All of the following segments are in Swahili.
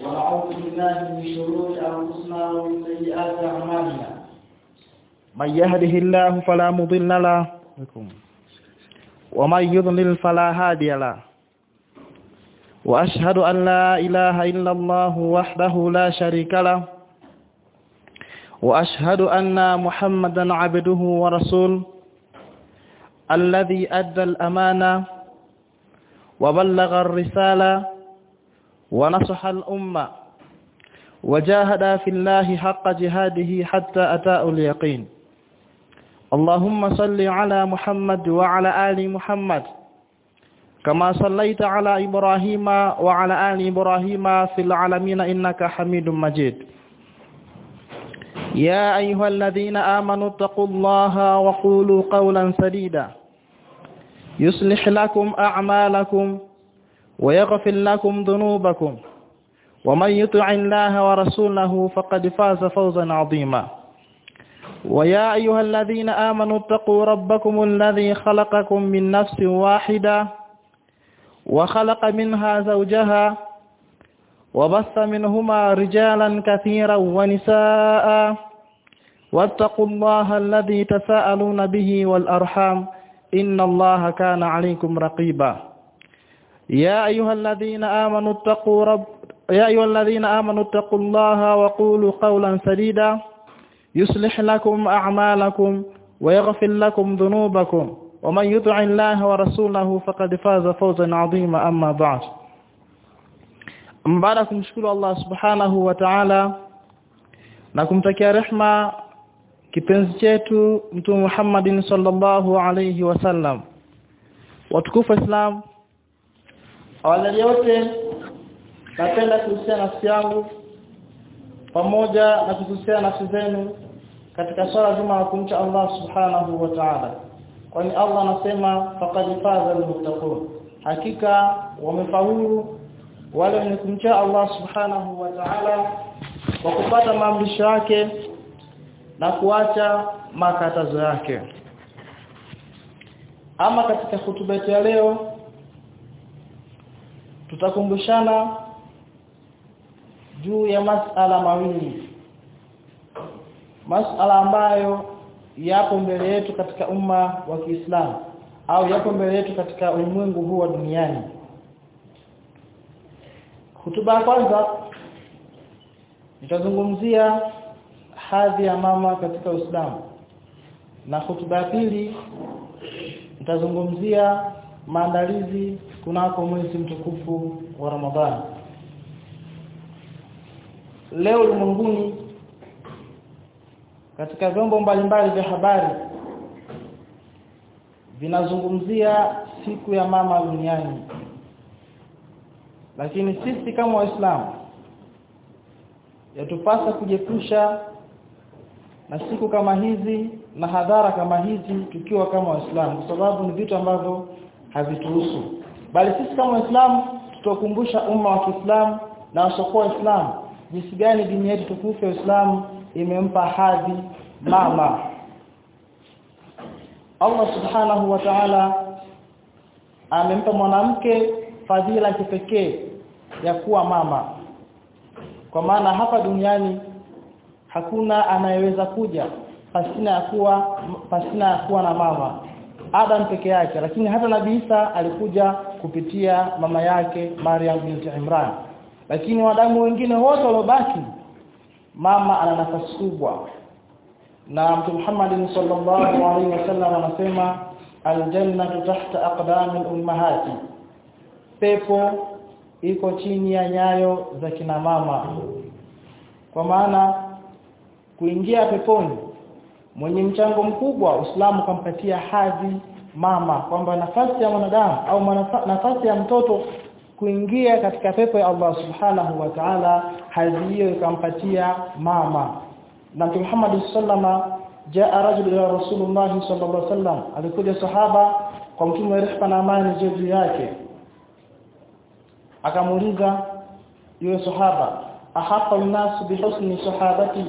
ونعوذ بالله من شرور أنفسنا ومن سيئات أعمالنا. من يهده الله فلا مضل له ومن يضلل فلا هادي له. وأشهد أن لا إله إلا الله وحده لا شريك له وأشهد أن محمدا عبده ورسوله الذي أدى الأمانة وبلغ الرسالة ونصح الأمة. وجاهد في الله حق جهاده حتى أتاء اليقين. اللهم صل على محمد وعلى آل محمد. كما صليت على إبراهيم وعلى آل إبراهيم في العالمين إنك حميد مجيد. يا أيها الذين آمنوا اتقوا الله وقولوا قولا سديدا. يصلح لكم أعمالكم ويغفر لكم ذنوبكم ومن يطع الله ورسوله فقد فاز فوزا عظيما. ويا أيها الذين آمنوا اتقوا ربكم الذي خلقكم من نفس واحدة وخلق منها زوجها وبث منهما رجالا كثيرا ونساء واتقوا الله الذي تساءلون به والأرحام إن الله كان عليكم رقيبا. يا أيها الذين آمنوا اتقوا رب يا أيها الذين آمنوا اتقوا الله وقولوا قولا سديدا. يصلح لكم أعمالكم ويغفر لكم ذنوبكم. ومن يطع الله ورسوله فقد فاز فوزا عظيما. أما بعد baada kumshukuru Allah subhanahu wa ta'ala na kumtakia rehma kipenzi chetu mtume Muhammadin sallallahu alayhi wasallam watukufu Islam. Awali yote napenda kuhusia nafsi yangu pamoja na kuhusia nafsi zenu katika swala zima la kumcha Allah subhanahu wa ta'ala. Kwani Allah anasema faqad faza almuttaqun. Hakika wamefaulu wale wenye kumcha Allah subhanahu wa ta'ala kwa kupata maamrisho yake na kuacha makatazo yake. Ama katika hutuba ya leo tutakumbushana juu ya masala mawili masala ambayo yapo mbele yetu katika umma wa Kiislamu au yapo mbele yetu katika ulimwengu huu wa duniani Hutuba ya kwanza nitazungumzia hadhi ya mama katika Uislamu. Na hutuba ya pili nitazungumzia maandalizi kunako mwezi mtukufu wa Ramadhani. Leo ulimwenguni katika vyombo mbalimbali vya habari vinazungumzia siku ya mama duniani lakini sisi kama waislamu yatupasa kujepusha na siku kama hizi na hadhara kama hizi tukiwa kama waislamu kwa sababu ni vitu ambavyo havituhusu bali sisi kama waislamu tutakumbusha umma wa Kiislamu na wasokoa waislamu jinsi gani dini yetu tukufu ya Uislamu imempa hadhi mama. Allah subhanahu wa ta'ala amempa mwanamke fadhila kipekee ya kuwa mama. Kwa maana hapa duniani hakuna anayeweza kuja pasina ya kuwa pasina ya kuwa na mama Adam peke yake lakini hata Nabii Isa alikuja kupitia mama yake Maryam binti Imran. Lakini wadamu wengine wote waliobaki mama ana nafasi kubwa. Na Mtume Muhammad sallallahu alaihi wasallam anasema aljannatu tahta aqdami ummahati. Pepo iko chini ya nyayo za kina mama. Kwa maana kuingia peponi mwenye mchango mkubwa Uislamu kampatia hadhi mama kwamba nafasi ya mwanadamu au nafasi ya mtoto kuingia katika pepo ya Allah subhanahu wa ta'ala hadhi hiyo ikampatia mama. Na Mtume Muhammad sallama jaa rajul ila Rasulullah sallallahu alaihi wasallam alikuja sahaba kwa mtume rehma na amani juu yake. Akamuuliza yule sahaba ahapa unasu bihusni sahabati?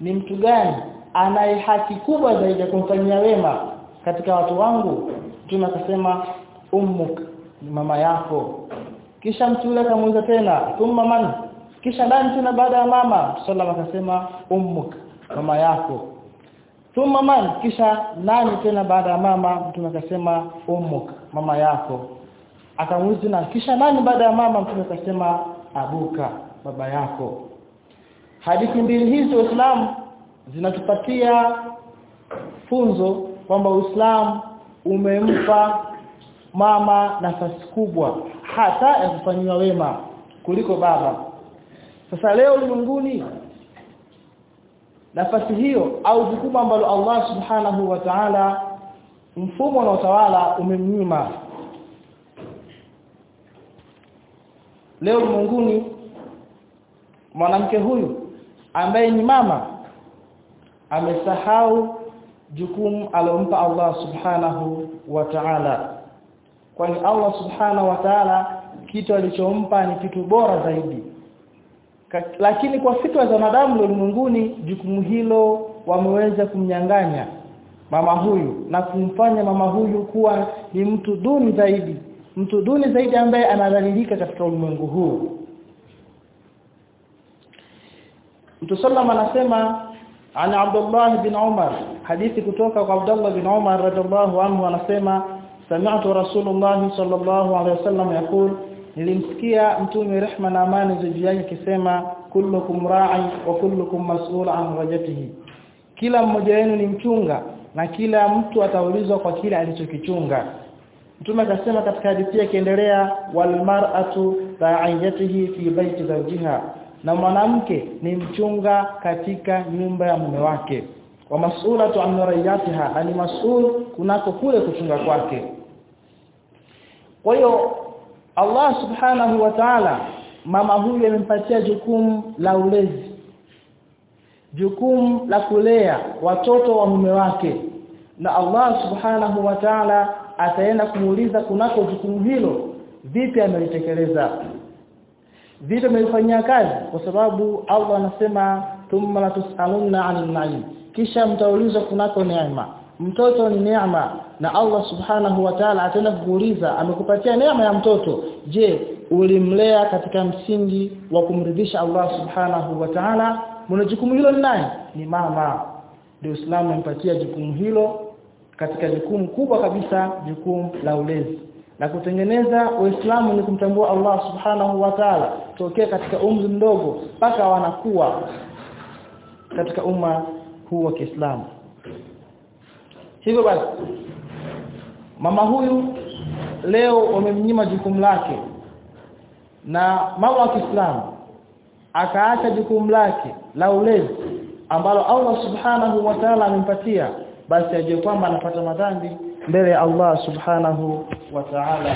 Ni mtu gani anaye haki kubwa zaidi ya kumfanyia wema katika watu wangu mtume akasema ummuk mama yako. Kisha mtu yule akamuuliza tena thumma man? Kisha nani tena baada ya mama sallam akasema ummuk mama yako. Thumma man? Kisha nani tena baada ya mama mtume akasema ummuk mama yako. Akamuuliza na kisha nani baada ya mama mtume akasema abuka baba yako? Hadithi mbili hizi waislamu zinatupatia funzo kwamba Uislamu umempa mama nafasi kubwa hata ya kufanyiwa wema kuliko baba. Sasa leo ulimwenguni nafasi hiyo au jukumu ambalo Allah subhanahu wa ta'ala mfumo na utawala umemnyima. Leo ulimwenguni mwanamke huyu ambaye ni mama amesahau jukumu alompa Allah subhanahu wa ta'ala. Kwani Allah subhanahu wa ta'ala kitu alichompa ni kitu bora zaidi. Lakini kwa fikra za wanadamu ulimwenguni jukumu hilo wameweza kumnyang'anya mama huyu na kumfanya mama huyu kuwa ni mtu duni zaidi mtu duni zaidi ambaye anadhalilika katika ulimwengu huu. Mtu sallam anasema ana Abdullah bin Umar hadithi kutoka kwa Abdullah bin Umar radhiallahu anhu anasema sami'tu Rasulullah sallallahu alaihi wasallam yakul nilimsikia mtume rehma na amani zijuu yake akisema kullukum rai wa kullukum mas'ul an rajatihi kila mmoja wenu ni mchunga na kila mtu ataulizwa kwa kile alichokichunga. Mtume akasema katika hadithi yake endelea wal mar'atu ra'iyatihi fi baiti zawjiha na mwanamke ni mchunga katika nyumba ya mume wake. Wa mas'ulatu an rayatiha ani mas'ul kunako kule kuchunga kwake. Kwa hiyo Allah subhanahu wa ta'ala mama huyu amempatia jukumu la ulezi. Jukumu la kulea watoto wa mume wake. Na Allah subhanahu wa ta'ala ataenda kumuuliza kunako jukumu hilo vipi amelitekeleza vipi amelifanyia kazi kwa sababu Allah anasema thumma latusaluna 'anil na'im kisha mtaulizwa kunako neema. Mtoto ni neema na Allah subhanahu wa ta'ala atenda kukuuliza amekupatia neema ya mtoto. Je ulimlea katika msingi wa kumridhisha Allah subhanahu wa ta'ala? Mwenye jukumu hilo ni nani? Ni mama. Ndio Uislamu umempatia jukumu hilo katika jukumu kubwa kabisa jukumu la ulezi na kutengeneza Uislamu ni kumtambua Allah subhanahu wa ta'ala. Tokea katika umri mdogo mpaka wanakuwa katika umma huu wa Kiislamu. Hivyo basi mama huyu leo wamemnyima jukumu lake. Na mama wa Kiislamu akaacha jukumu lake la ulezi ambalo Allah subhanahu wa ta'ala amempatia basi ajue kwamba anapata madhambi mbele ya Allah subhanahu wa ta'ala.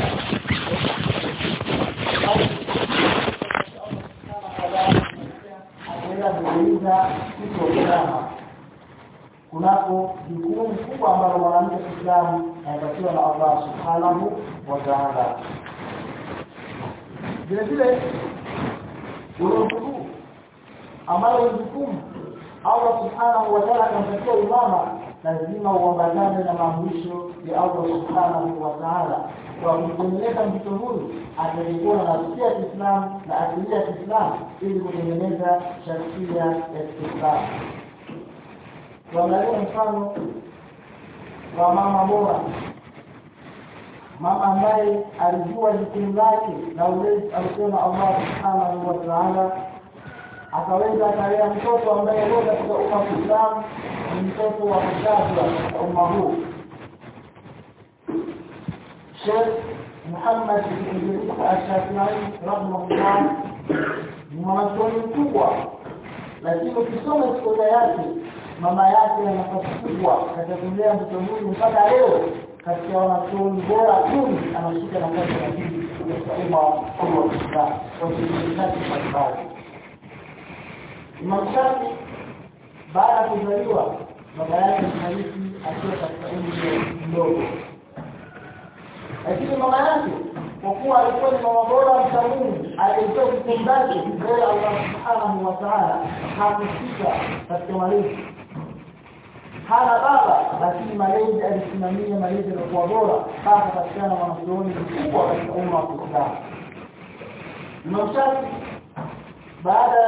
Kunako jukumu kubwa ambalo mwanamke Muislamu anatakiwa na Allah subhanahu wa ta'ala. Vile vile ulimwengu ambalo jukumu Allah subhanahu wa ta'ala anatakiwa imama lazima uambatane na maamrisho ya Allah subhanahu wa ta'ala. Kwa kumleta mtoto huyu atajikuwa na nafsia ya Kiislamu na asilia ya Kiislamu ili kutengeneza shakhsia ya Kiislamu tuangalie mfano wa mama bora. Mama ambaye alijua jukumu lake na ulezi alisema Allah subhanahu wa ta'ala. Akaweza akalea mtoto ambaye leo katika umma Kiislamu mtoto wa kutajwa wa umma huu. Sheikh Muhammad bin Idris Al-Shafi'i rahimahullah ni mwanachuoni mkubwa. Lakini ukisoma historia yake mama yake ana nafasi kubwa katika mtoto huyu mpaka leo katika wanachuoni bora kumi anashika nafasi ya pili katika umma wa Kiislamu kwa mbalimbali Imam Shafi baada ya kuzaliwa baba yake alifariki akiwa katika umri mdogo. Lakini mama yake kwa kuwa alikuwa ni mama bora Mungu aliyetoa jukumu mbele ya Allah subhanahu wa ta'ala katika malezi. Hana baba lakini malezi alisimamia malezi yaliokuwa bora mpaka katikana mwanachuoni mkubwa katika umma wa Kiislamu. Imam baada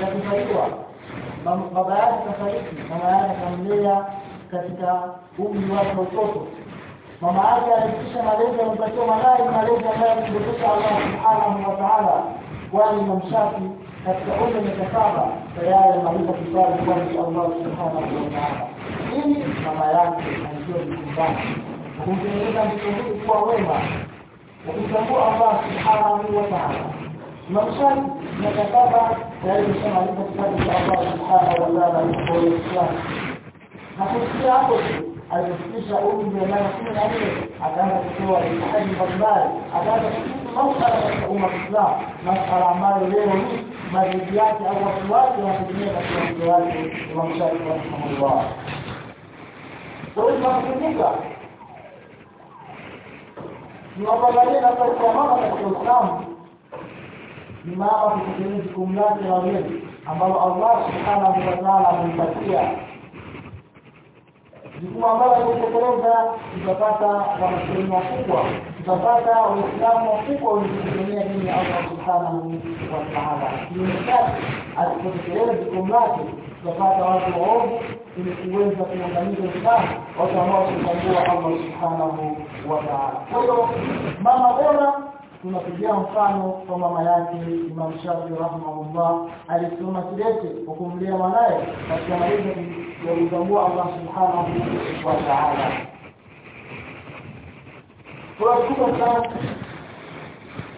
ya kuzaliwa baba yake kafariki mama yake akamlea katika umri wake wa utoto mama yake alifikisha malezi amepatia malai malezi ambayo alimkumbusha Allah subhanahu wa ta'ala kwani Imam Shafi katika umri wa miaka saba tayari alimaliza kusali kwani Allah subhanahu wa ta'ala ili mama yake alikuwa mkumbani kumtengeneza mtoto huyu kuwa wema ukitambua Allah subhanahu wa ta'ala Imam Shafi miaka saba tayari kitabu cha Allah subhanahu wa ta'ala kwa Uislamu na kufikia hapo alipofikisha umri wa miaka kumi na nne akaanza kutoa itikadi mbalimbali akaanza kujibu masala katika umma wa Kiislamu masala ambayo leo hii madhehebu yake au watu wake wanategemea katika mto wake Imam Shafi rahimahullah kwa hiyo tunakumbuka tunapoangalia nafasi ya mama katika Uislamu ni mama kutekeleza jukumu lake la ulezi ambalo Allah subhanahu wa ta'ala amempatia. Jukumu ambalo alitekeleza tutapata wanasheria wakubwa tutapata waislamu wakubwa wenye dini ya Allah subhanahu wa ta'ala. Kinyume chake asipotekeleza jukumu lake tutapata watu waovu ili kuweza kuangamiza Uislamu watu ambao wasimtambua Allah subhanahu wa ta'ala. Kwa hiyo mama bora tunapigia mfano kwa mama yake Imam Shafi rahimahullah alisoma kidete kwa kumlea mwanaye katika maisha ya kumtambua Allah subhanahu wa ta'ala. Kwa kubwa sana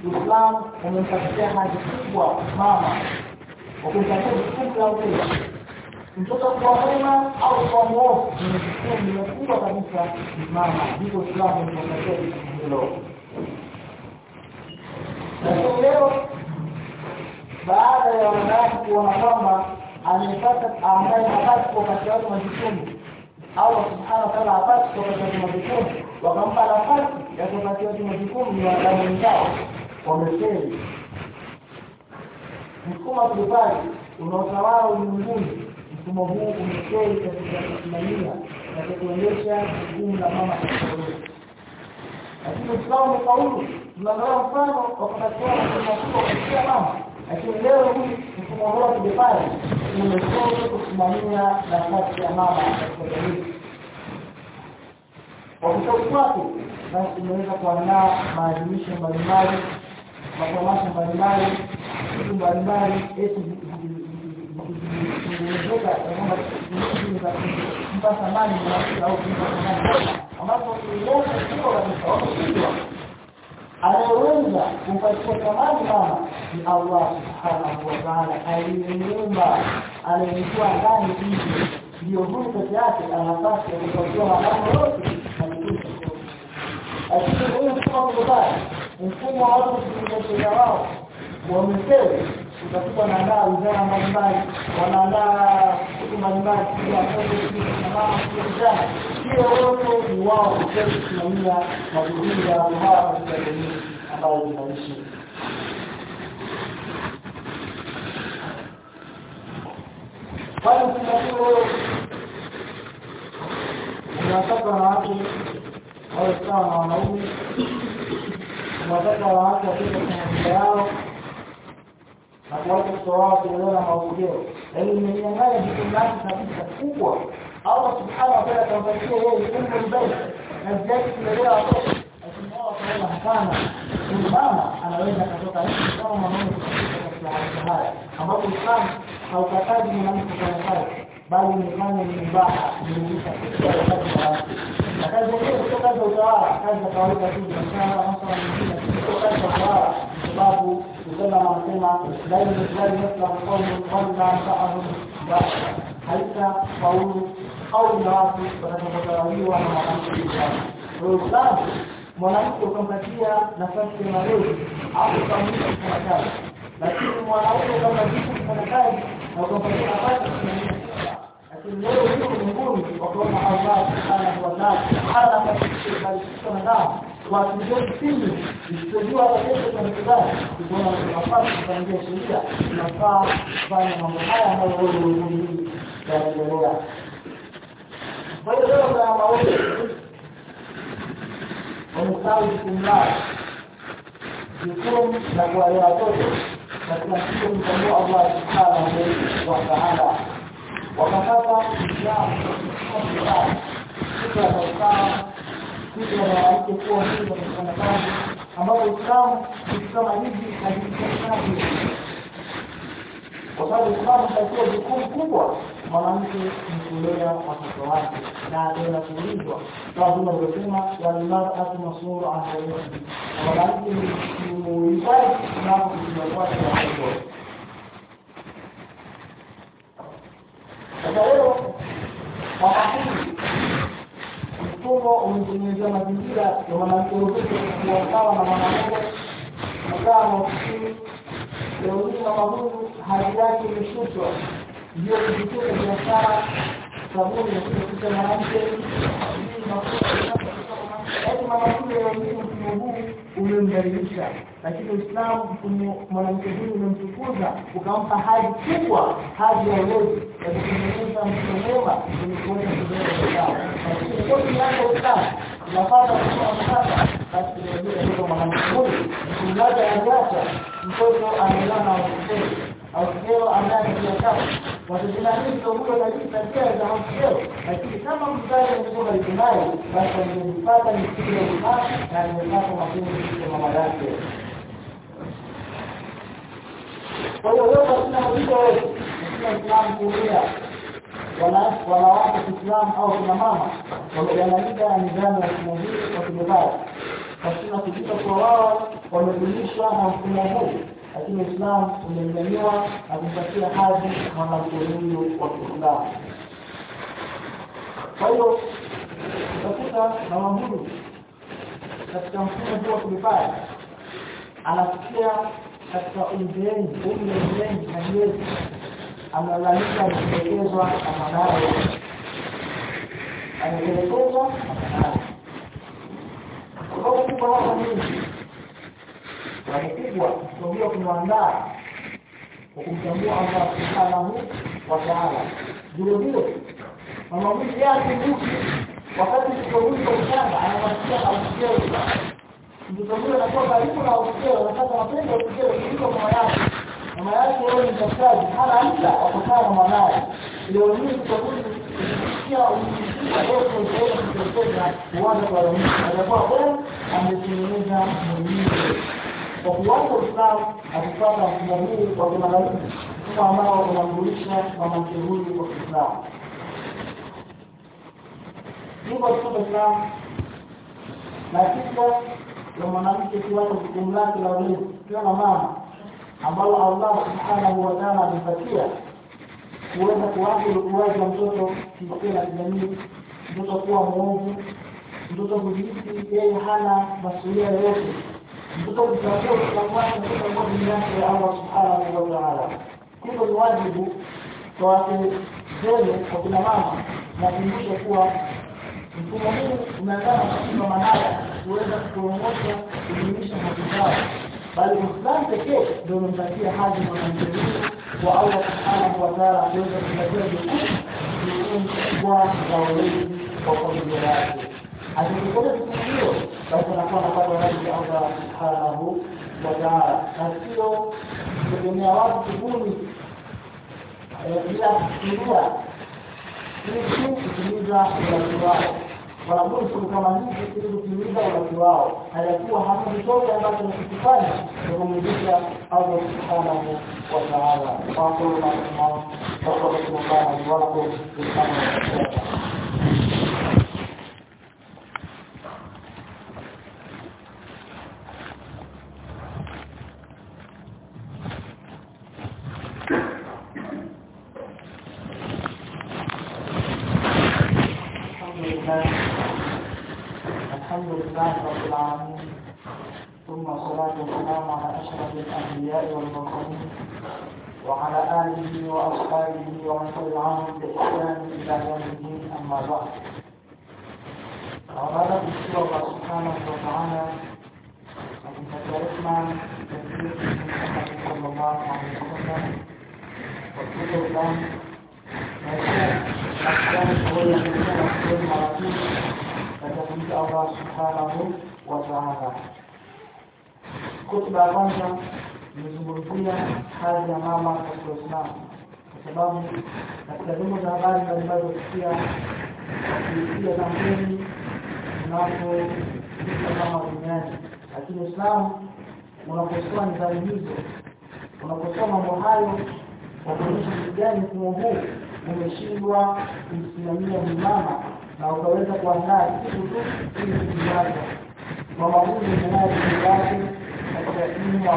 Uislamu umempatia haja kubwa mama kwa kumtambua la ulezi mtoto. Kwa mwema au kwa mwovu ni jukumu kubwa kabisa mama. Ndipo Uislamu umempatia hilo leo baada ya wanadamu kuona kwamba amepata ambaye hapati wakati watu majukumu Allah subhanahu wa ta'ala hapati wakati watu majukumu wakampa nafasi ya kupatia watu majukumu ni wanadamu wenzao wamefeli mfumo wa kibali unaotawala ulimwenguni mfumo huu umefeli katika kusimamia na kuendesha jukumu la mama lakini Uislamu umefaulu tunaangalia mfano wa kupatiwa na makubwa katika mama lakini leo hii mfumo huu wa kibepari umetoka kusimamia nafasi ya mama katika jamii. Kwa kushauri kwake basi umeweza kuandaa maadhimisho mbalimbali matamasha mbalimbali vitu mbalimbali eti kuongezeka kwamba mpa thamani au kumpa thamani ambapo leo sio kabisa wameshindwa anayeweza kumpatia thamani mama ni Allah subhanahu wa ta'ala. Aliyemuumba aliyekuwa ndani hivi ndio huyu peke yake anapaswa kupatia mambo yote lakini huyu mfumo wa mfumo wa watu kuzungumza wao wamefeli utakuwa ndaa wizara mbalimbali wanaandaa mbalimbali ya mama hiyo yote ni wao kufeli kusimamia majukumu ya hawa katika jamii ambayo tunaishi mfumo huo unawataka wanawake wawe sawa na wanaume unawataka wanawake wapite kwenye maisha yao na kuwacha kutoa wao kulelewa na maongeo yaani imenyang'anya jukumu lake kabisa kubwa الله سبحانه وتعالى كان بيقول إيه كل البيت نزلت من غير عطوش لكن هو كان هفانا ماما أنا وين لك عطوش عليك كانوا مهمين على الشهادة أما الاسلام أو كتاب من امس كان خارج بل من كان من باحة من فكان زي كذا وتعالى كذا قولك تيجي ان شاء الله نصر من كذا وتعالى بابه وكما ما قلنا لا يمكن ان يطلع قوم ولا شعر حتى قول au na watu watakapotawaliwa na mwanamke Uislamu. Kwa hiyo Uislamu mwanamke ukampatia nafasi ya malezi au ukamlisha kufanya kazi, lakini mwanaume ukamlazimu kufanya kazi na ukampatia nafasi ya kusimamia lakini leo hii kwa wakaona Allah subhanahu wa ta'ala hana nafasi bali sisi wanadamu kujua kipindi isichojua hata kesho kuona nafasi kupangia sheria tunafaa kufanya mambo haya ambayo wewe ulimwenguni yanaendelea kwa hiyo leo kuna maono wamesahau jukumu lao jukumu la kuwalea watoto katika siku kumtambua Allah subhanahu wa ta'ala wakapata Uislamu siku ya usawa siku ya mwanamke kuwa huru katika kazi ambapo Uislamu kwa mwanamke kulea watoto wake. Na inakuulizwa kama vile alivyosema walmar'atu mas'ulu an zawjiha mwanamke ni muulizaji unapokuja kwake watoto sasa leo wakati mfumo umetengenezea mazingira ya mwanamke wote kuwa sawa na mwanamume nakaa maofisini leo hii mama huyu hali yake imeshushwa ndio kujikuta biashara sabuni inakuta mwanamke yaani mama huyu leo hii mfumo huu umemdhalilisha. Lakini uislamu mwanamke huyu umemtukuza ukampa hadhi kubwa hadhi ya uwezo ya kutengeneza mtu mwema kwenye kujenga sawa lakini kwa kiwango uislamu unapata kusoma sasa basi ndio ndio mwanamke huyu mchungaji anajacha mtoto amelala na hospitali hospitali ambaye huyo na za hospitali lakini kama mzazi mkubwa yuko basi angejipata ni siku ya usafi na amepata mapenzi kwa mama yake. Kwa hiyo leo katika maisha yetu katika Islam kuulia wanawake Kiislamu au kina mama wameganganyika na nidhamu ya mfumo huu wa kibepari pasina kujua kuwa wao wamedumishwa na mfumo huu lakini Uislamu umemnyanyua na kumpatia hadhi mwanamke huyu wa Kiislamu. Kwa hiyo utakuta mama huyu katika mfumo huu wa kibaya anafikia katika umzeeni umri wa uzeeni na miezi analalika ametelekezwa na mwanawe ametelekezwa na mwanawe sababu kubwa hapa wamepigwa kusudia kumwandaa kwa kumtambua Allah subhanahu wa ta'ala. Vile vile mama huyu yake ndugu wakati huyu kwa mchanga anawasikia ausikeo mtoto huyo anakuwa karibu na ausikeo anataka mapenzi ya ausikeo kuliko mama yake. Mama yake yeye ni mtafutaji hana muda wa kukaa na mwanaye. Leo hii huyu kusikia kwa jamii atakuwa bora ametengeneza mwenyewe kwa kuwacha Uislamu akipata mfumo huu wa kimagharibi mfumo ambao unamrudisha mwanamke huyu kwa Kiislamu hivyo katika na kisha ya mwanamke kuwacha jukumu lake la ulezi kiwa mama ambalo Allah subhanahu wa ta'ala amepatia kuweza kuathiri ukuaji wa mtoto kihisia na kijamii. Mtoto kuwa mwovu mtoto kujihisi yeye hana masuala yoyote wake mtoto ambao dini yake ya Allah subhanahu wa ta'ala. Hivyo ni wajibu kwa watu zenu kwa kina mama nakumbusha kuwa mfumo huu umeandaa katika manaya kuweza kuongoza kudumisha haki zao. Bali Uislamu pekee ndio umempatia hadhi mwanamke huyu wa Allah subhanahu wa ta'ala kuweza kupatia jukumu kwa za kwa familia yake. Akitekeleza jukumu hilo basi anakuwa anapata radhi ya Allah subhanahu wa ta'ala na sio kutegemea watu kubuni bila kufikiria ili tu kutimiza ulaki wao wanabuni kama hizi ili kutimiza ulaki wao hayakuwa hata kitoto ambacho nakikifanya kumridhisha Allah subhanahu wa ta'ala Wakulu ma tasmaun wasallallahu alaihi wa بعض أراد بسوء الله سبحانه وتعالى أن تتعلم تكبير محمد صلى الله عليه وسلم وكل الله أحسن ولا يمكن كل مراتب فتحمد الله سبحانه وتعالى خطبة kwanza nizungumzia hali ya mama katika Uislamu kwa sababu katika vyombo vya habari mbalimbali kusikia wakipiga kampeni unapoia kama duniani, lakini Uislamu unaposoma nidhamu hizo, unaposoa mambo hayo kwa kuonyesha kijani mfumo huu umeshindwa kumsimamia mama na ukaweza kuandaa kitu tu ili kujiaza huyu mwenyewe yake katika dini ya.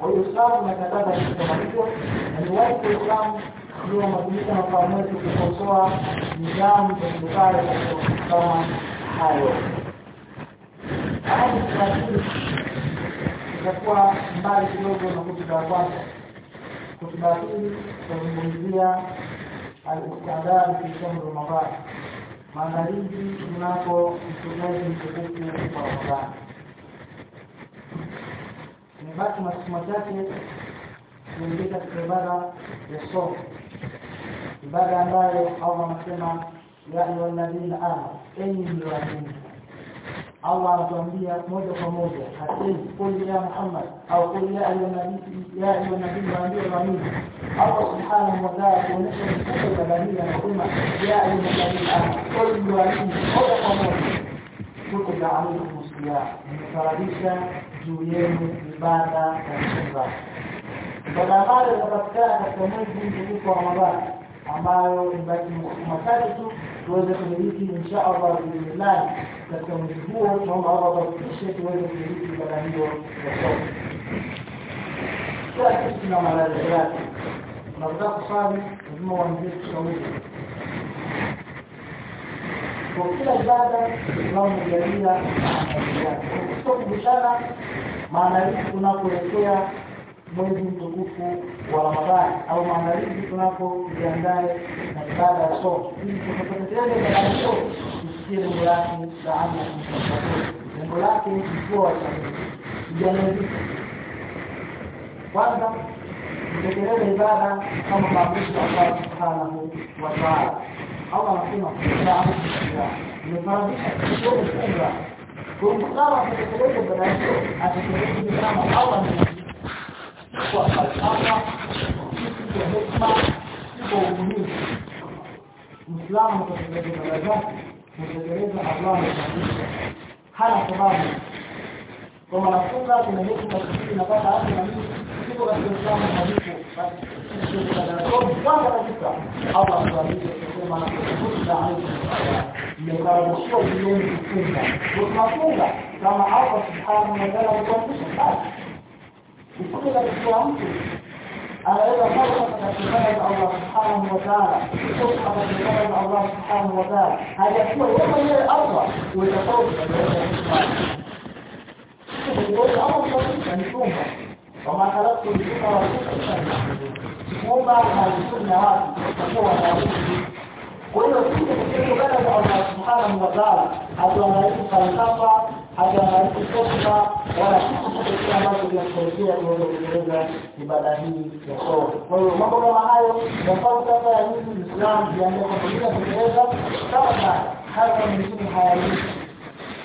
Kwa hiyo Uislamu unakataza kitu kama hicho, na ni wajibu wa Uislamu ndio mabadiliko na wetu kukosoa nidhamu za serikali kama hayo. Haya tunashukuru itakuwa mbali kidogo na hotuba ya kwanza. Hotuba pili tutazungumzia al-istidad fi Ramadhan, maandalizi mnapo mtumaji mtukufu wa Ramadhani. nimebaki masomo machache kuingia katika ibada ya somo, ibada ambayo Allah anasema ya ayyuhalladhina amanu, enyi mlioamini. Allah anatuambia moja kwa moja, hasemi qul ya Muhammad au qul ya ayyuhannabii ya ayyuhannabii, waambie waamini. Allah subhanahu wa ta'ala kuonyesha mfumo ibada hii anasema ya ayyuhalladhina amanu, qul mlioamini, moja kwa moja kutiba alaykum siyam, nimefaradisha juu yenu ibada ya funga ibada ambayo inapatikana katika mwezi mtukufu wa Ramadhani ambayo ibaki masiku machache tu tuweze kumiliki insha Allah biidhnillah katika mwezi huo tunaomba Allah atufikishe tuweze kumiliki ibada hiyo ya somo kila kitu kina malazi yake unataka kusali lazima uanzie kushauri kwa kila ibada unaojalia sio kubushana maandalizi tunapoelekea mwezi mtukufu wa Ramadhani au maandalizi tunapojiandae na ibada ya somo. Ili ibada ya somo tusikie lengo lake laana lengo lake ikiwa wachaji kwanza tutekeleze ibada kama maamuzi ya Allah subhanahu wa ta'ala. Allah anasema nimefaradisha kidogo kufunga kwa mkutano kutekeleza ibada hiyo atekeleze kama Allah kwa falsafa kwa hekima kwa ubunifu Muislamu kutekeleza ibada zake kutekeleza Allah anafundisha hana sababu kwa mwanafunga kuna hekima kipindi napata hata na mimi siko katika Uislamu hadithi kwanza kabisa Allah atuambie kusema kutukuza imekaribishwa jioni kufunga tunafunga kama Allah subhanahu wa ta'ala ametuamrisha إلى الإسلام. على إذا خلقت الله سبحانه وتعالى. خلقت بسبب الله سبحانه وتعالى. هذا هو يقل الأرض. ويتصور يقول الأرض صديقة نشوفها وما خلقت الجنة والجنة مو بعدها السنة هذه هو وإذا الله سبحانه وتعالى sofa wala chochote ambacho kinasaidia tuweze kutekeleza ibada hii ya somo. Kwa hiyo mambo kama hayo yafaa sasa ya nini Uislamu jiandae kwa kuja kutekeleza kama sana haya mengine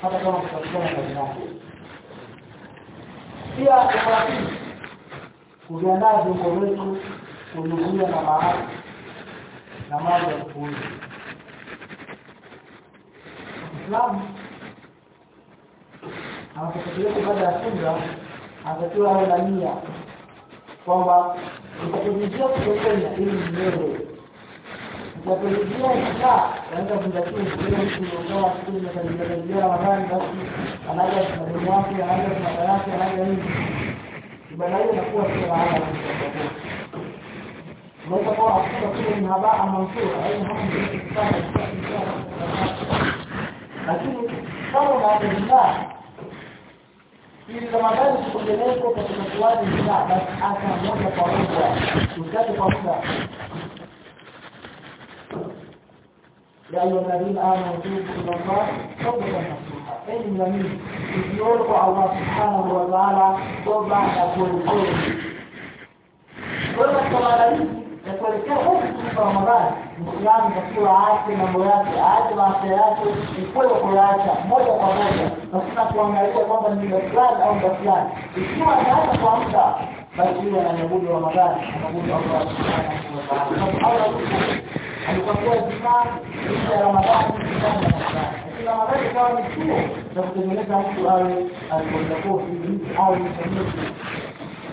hata kama kutakuwa ndani yake pia kwa kuviandaa viungo wetu kuzuia na maradhi na mambo ya kuuza. Islamu anapotekeleza baada ya funga anatakiwa awe na nia kwamba nitakujiia kutokea ili mwenyewe nitakujiia ikaa katika kuzingatia ile mtu uliotoa siku imekaribia Ramadhani basi anaja na wake anaja na yake anaja nini. Ibada hiyo inakuwa sio ya unaweza kuwa hakuna kile ni habaa mansura au lakini kama unaendelea إذا ما كانش كلياتكم بتتواجد هنا بس حسن ولا فرنسا. وكاتب فرنسا. يا أيها الذين آمنوا توبوا إلى الله توبة نصوحة إن يمين يرفع الله سبحانه وتعالى توبة أقول قول كل ما استمر لي يقول كيف في رمضان؟ Muislamu takiwa aache mambo yake aache maafya yake ikwele kuyaacha moja kwa moja. Pasina kuangalia kwamba ni muda fulani au muda fulani. Ikiwa anaacha kwa muda basi huyo anaabudu ramadhani anaabudu allah subhanahu wa ta'ala. Alikwambia jimaa nje ya ramadhani kitanda ya ramadhani. Ikawa ni chuo cha kutengeneza mtu awe alikwenda kofi mtu awe msamizi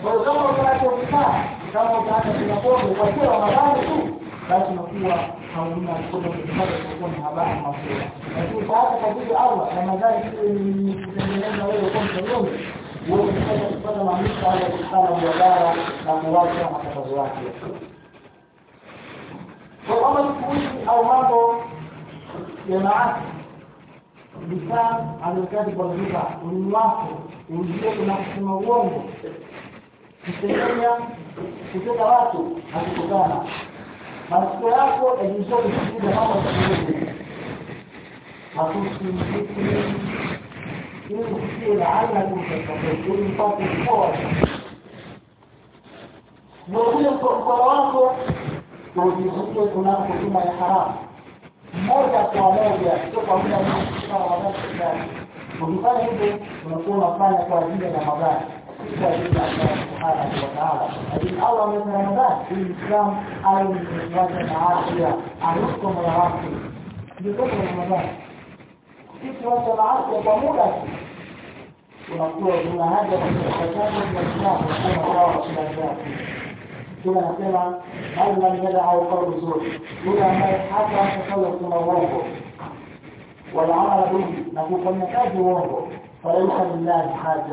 kwa hiyo kama utaacha ukikaa kama utaacha pombe kwa hiyo ramadhani tu basi unakuwa hauna mkono ukipata utakuwa ni habari mafua lakini utaacha kwa vile allah na madhari hiyo ni kutengeneza wewe kwa msamizi uweze kupata kupata Allah subhanahu wa ta'ala na kuwacha matatizo yake. Kwa kama kuishi au mambo ya maasi lisan alikadi kwa lugha ulimi wako ulijie na uongo. Kusengenya kutoka watu akikutana masikio yako yajizoe kusikiza mambo ya matusi mziki ili usikie laana ili mpate kuoa vilevile mkono wako ujizuie kunako huduma ya haramu moja kwa moja sio kwa muda mrefu kama wakati fulani ukifanya hivyo unakuwa unafanya kwa ajili ya Ramadhani si kwa ajili ya Allah subhanahu wa ta'ala lakini Allah ameweka Ramadhani ili Muislamu awe ni mwenye na afya anuko moyo wake ndio kwa Ramadhani sisi watu wana afya kwa muda tu unakuwa una haja ya kutakaza kwa Uislamu kwa sawa kila jambo kila nasema hali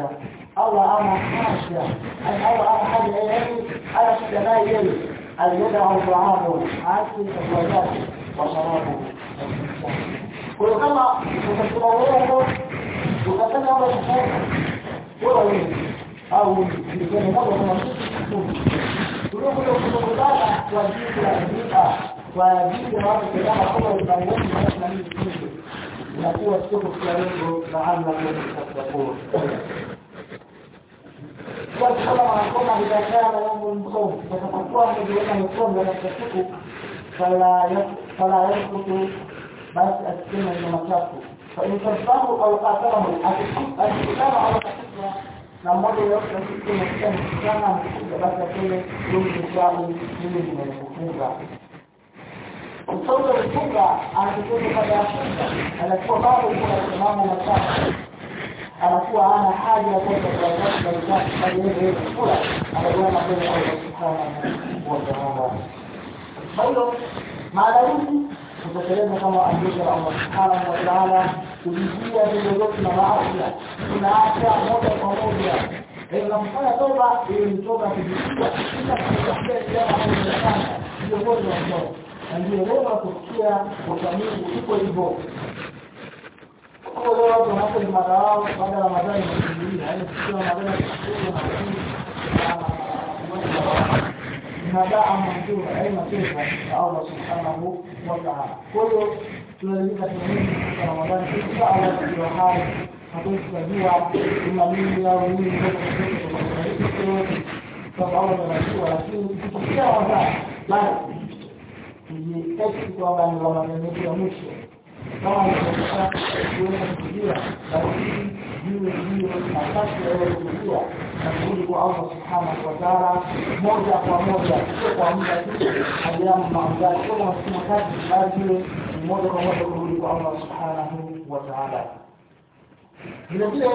na mjada au kauli nzuri yule ambaye hata hata kuna uongo wala amala bihi na kufanya kazi uongo falaisa lillahi haja Allah ana haja Allah ana haja yani ana shida naye yeye aliyodau taamu haki chakula chake wa sharabu kwa hiyo kama utasema uongo ukafanya mambo ya kufanya wewe au ni moja kama tuliokuja kuzungumzana kwa kama wanasoma biashara mambo msomo watakapokuwa mmejiweka msomo katika siku fala yakutu basi asema ni machafu fa in kafahu au qatalahu akikutana au akikutana na mmoja yote asikie na msichana mkubwa basi aseme huyu ni mimi nimekufunga mtoto mfunga anakitoka baada anachukua bado kuna mambo machafu anakuwa ana haja ya kwenda kwa watu wa ibada kwa yeye kula anajiona mbele ya Allah subhanahu wa ta'ala kwa hiyo maadalizi kutekeleza kama la Allah subhanahu wa ta'ala kujizuia vile vyote na maafya tunaacha moja kwa moja. Tunafanya toba ili mtoka toba kujizuia kisha kufikia ambalo tunafanya ndio moja ndio na ndio leo kufikia ukamilifu iko hivyo kwa leo watu wanapoji madawao baada ya Ramadhani kuingia yani sio Ramadhani kuingia madaa mazuri aina pesa ya Allah subhanahu wa ta'ala kwa hiyo tunaelekea tunaamini katika Ramadhani insha Allah tukiwa hai hatuwezi kujua kama nini au nini ndio kwa sababu kama moja kwa moja sio kwa muda tu ajamu maangani kwa kazi bali moja kwa moja kurudi kwa Allah subhanahu wa ta'ala vile vile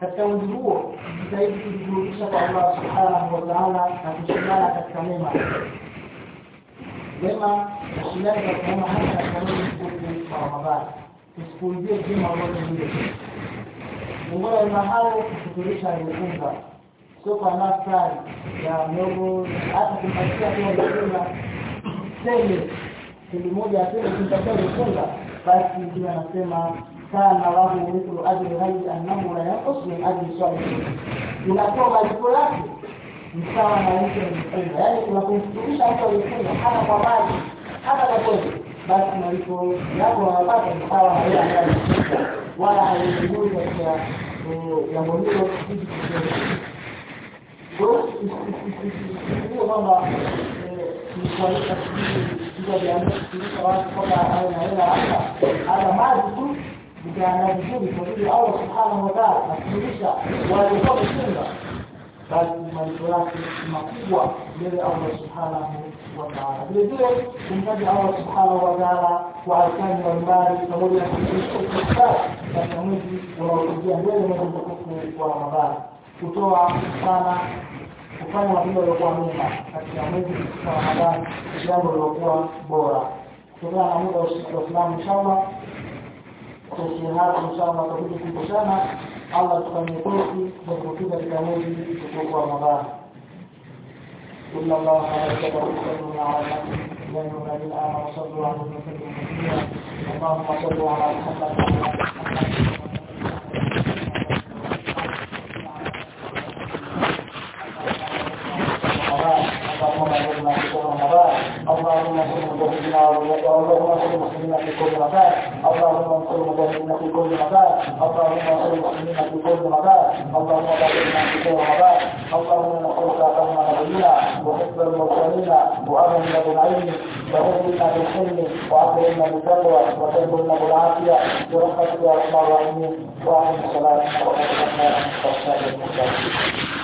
katika huo jitahidi kujiburudisha kwa Allah subhanahu wa ta'ala na kushindana katika mema mema kushindana kwa kuona hata kanuni mtukufu wa Ramadhani. Tusipuuzie jema wote lile miongoni mwa hayo kufuturisha aliyofunga sio kwa nafsari ya miogo hata kumpatia kwa aliyofunga seme kili moja aseme kumpatia aliyofunga basi ndio anasema kana lahu mithlu ajri ghairi annahu la yanqus min ajri salih inakuwa malipo yake ni sawa na mtu aliyefunga yaani unapomfuturisha mtu aliyefunga hata kwa mali hata kwa kweli. Basi malipo yako wanapata ni sawa na ambaye alifunga wala haingui katika jambo hilo kitu kidogo. Kwa kwamba kualika kitu vya kushirika watu kwamba awe na hela hapa, hata maji tu tukiangalia vizuri kwa vile Allah subhanahu wa ta'ala anafundisha walikuwa wamefunga basi malipo yake makubwa mbele ya Allah subhanahu wa ta'ala. Vile vile kumtaja Allah subhanahu wa ta'ala kwa arkani mbalimbali pamoja na kushiriki katika mwezi unaokuja mbele mwezi mtukufu wa Ramadhani. Kutoa sana kufanya matendo yaliyokuwa mema katika mwezi wa Ramadhani jambo lilokuwa bora. Kutokana na muda wa Uislamu inshallah tuishie hapo inshallah tutakuja kukumbushana Allah tufanye kosi kwa kufika katika mwezi mtukufu wa Ramadhani إن الله وملائكته يصلون على النبي يا أيها الذين آمنوا صلوا عليه وسلموا تسليما اللهم صل على محمد وعلى آل محمد اللهم انصر مجاهدنا اللهم انصر المسلمين في كل مكان اللهم انصر المجاهدين في كل مكان اللهم انصر المسلمين في كل مكان اللهم باركنا في كل مكان اللهم نسالك فهم نبينا وحفظ المرسلين وامن بالعلم وهدنا بالحلم واكرمنا بالتقوى وتجبرنا بالعافيه برحمتك يا ارحم الراحمين واعلم الصلاه ورحمه الله وبركاته